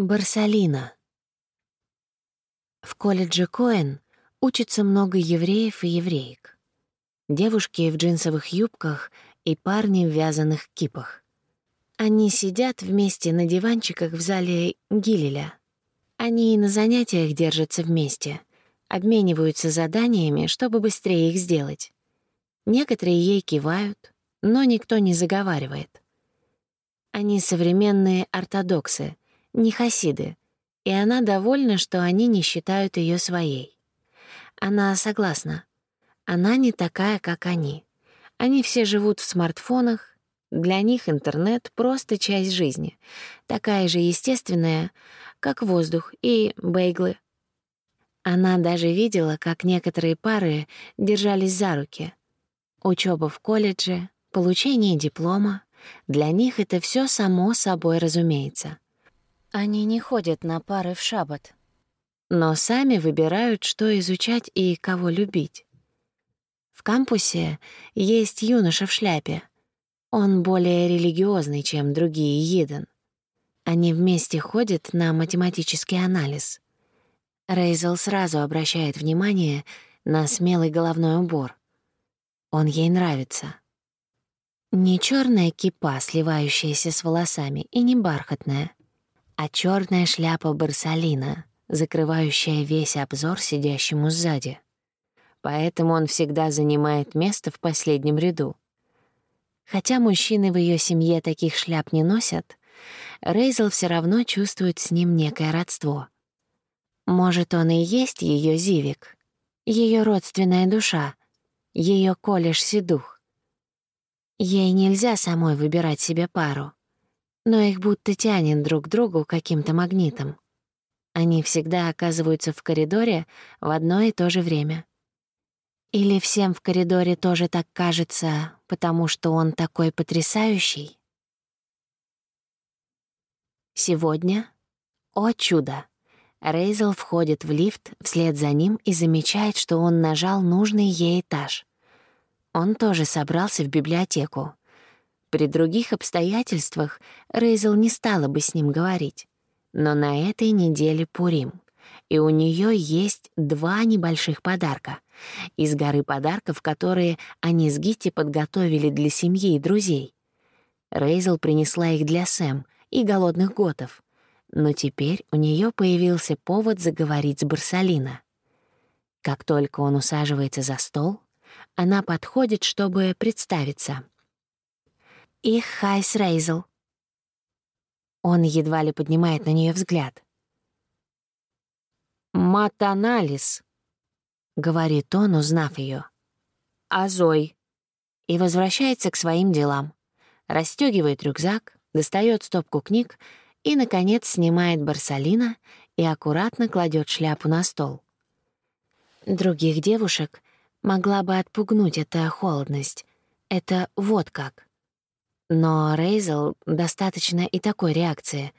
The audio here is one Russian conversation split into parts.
Барсалина. В колледже Коэн учится много евреев и евреек. Девушки в джинсовых юбках и парни в вязаных кипах. Они сидят вместе на диванчиках в зале Гилеля. Они и на занятиях держатся вместе, обмениваются заданиями, чтобы быстрее их сделать. Некоторые ей кивают, но никто не заговаривает. Они современные ортодоксы, не хасиды, и она довольна, что они не считают ее своей. Она согласна. Она не такая, как они. Они все живут в смартфонах, для них интернет — просто часть жизни, такая же естественная, как воздух и бейглы. Она даже видела, как некоторые пары держались за руки. Учеба в колледже, получение диплома — для них это все само собой разумеется. Они не ходят на пары в шаббат, но сами выбирают, что изучать и кого любить. В кампусе есть юноша в шляпе. Он более религиозный, чем другие Йиден. Они вместе ходят на математический анализ. Рейзел сразу обращает внимание на смелый головной убор. Он ей нравится. Не черная кипа, сливающаяся с волосами, и не бархатная — а черная шляпа Барсалина, закрывающая весь обзор сидящему сзади. Поэтому он всегда занимает место в последнем ряду. Хотя мужчины в ее семье таких шляп не носят, Рейзел все равно чувствует с ним некое родство. Может, он и есть ее Зивик, ее родственная душа, ее колеш Седух. Ей нельзя самой выбирать себе пару — но их будто тянет друг к другу каким-то магнитом. Они всегда оказываются в коридоре в одно и то же время. Или всем в коридоре тоже так кажется, потому что он такой потрясающий? Сегодня, о чудо, Рейзел входит в лифт вслед за ним и замечает, что он нажал нужный ей этаж. Он тоже собрался в библиотеку. При других обстоятельствах Рейзел не стала бы с ним говорить. Но на этой неделе Пурим, и у нее есть два небольших подарка из горы подарков, которые они с Гитти подготовили для семьи и друзей. Рейзел принесла их для Сэм и голодных готов, но теперь у нее появился повод заговорить с Барсалина. Как только он усаживается за стол, она подходит, чтобы представиться — их Хайс Рейзел. Он едва ли поднимает на нее взгляд. «Матанализ», — говорит он, узнав ее. «Азой». И возвращается к своим делам. Растёгивает рюкзак, достает стопку книг и, наконец, снимает барсалина и аккуратно кладет шляпу на стол. Других девушек могла бы отпугнуть эта холодность. Это вот как. Но Рейзел достаточно и такой реакции.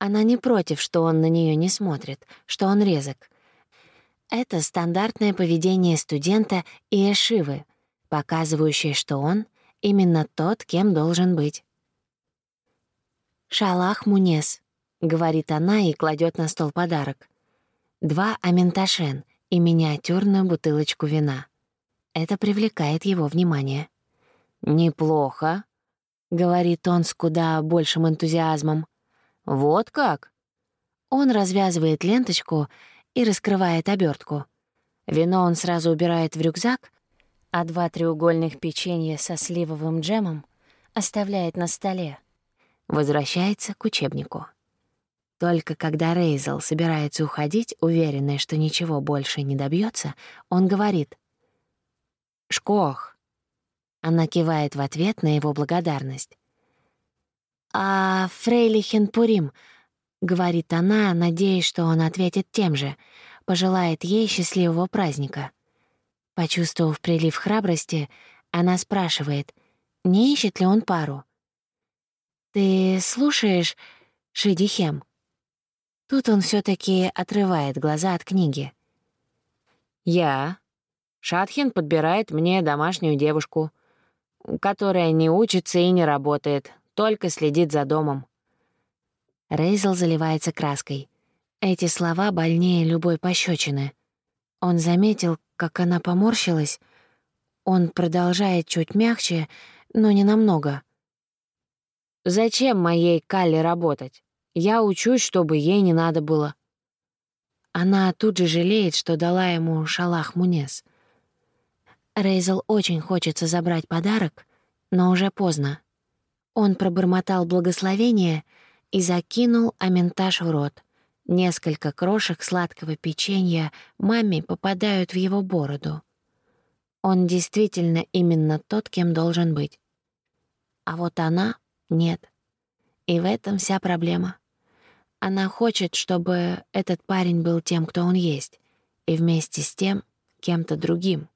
Она не против, что он на нее не смотрит, что он резок. Это стандартное поведение студента и эшивы, показывающее, что он именно тот, кем должен быть. «Шалах Мунес», — говорит она и кладет на стол подарок. Два аменташен и миниатюрную бутылочку вина. Это привлекает его внимание. «Неплохо», — говорит он с куда большим энтузиазмом. «Вот как?» Он развязывает ленточку и раскрывает обертку. Вино он сразу убирает в рюкзак, а два треугольных печенья со сливовым джемом оставляет на столе. Возвращается к учебнику. Только когда Рейзел собирается уходить, уверенная, что ничего больше не добьется, он говорит «Шкох, она кивает в ответ на его благодарность. «А Фрейлихен Пурим», — говорит она, надеясь, что он ответит тем же, пожелает ей счастливого праздника. Почувствовав прилив храбрости, она спрашивает, не ищет ли он пару. «Ты слушаешь Шидихем?» Тут он все таки отрывает глаза от книги. «Я. Шатхин подбирает мне домашнюю девушку», которая не учится и не работает, только следит за домом. Рейзел заливается краской. Эти слова больнее любой пощечины. Он заметил, как она поморщилась. Он продолжает чуть мягче, но не намного. «Зачем моей Калле работать? Я учусь, чтобы ей не надо было». Она тут же жалеет, что дала ему шалах Мунес. Рейзел очень хочется забрать подарок, но уже поздно. Он пробормотал благословение и закинул аментаж в рот. Несколько крошек сладкого печенья маме попадают в его бороду. Он действительно именно тот, кем должен быть. А вот она — нет. И в этом вся проблема. Она хочет, чтобы этот парень был тем, кто он есть, и вместе с тем кем-то другим.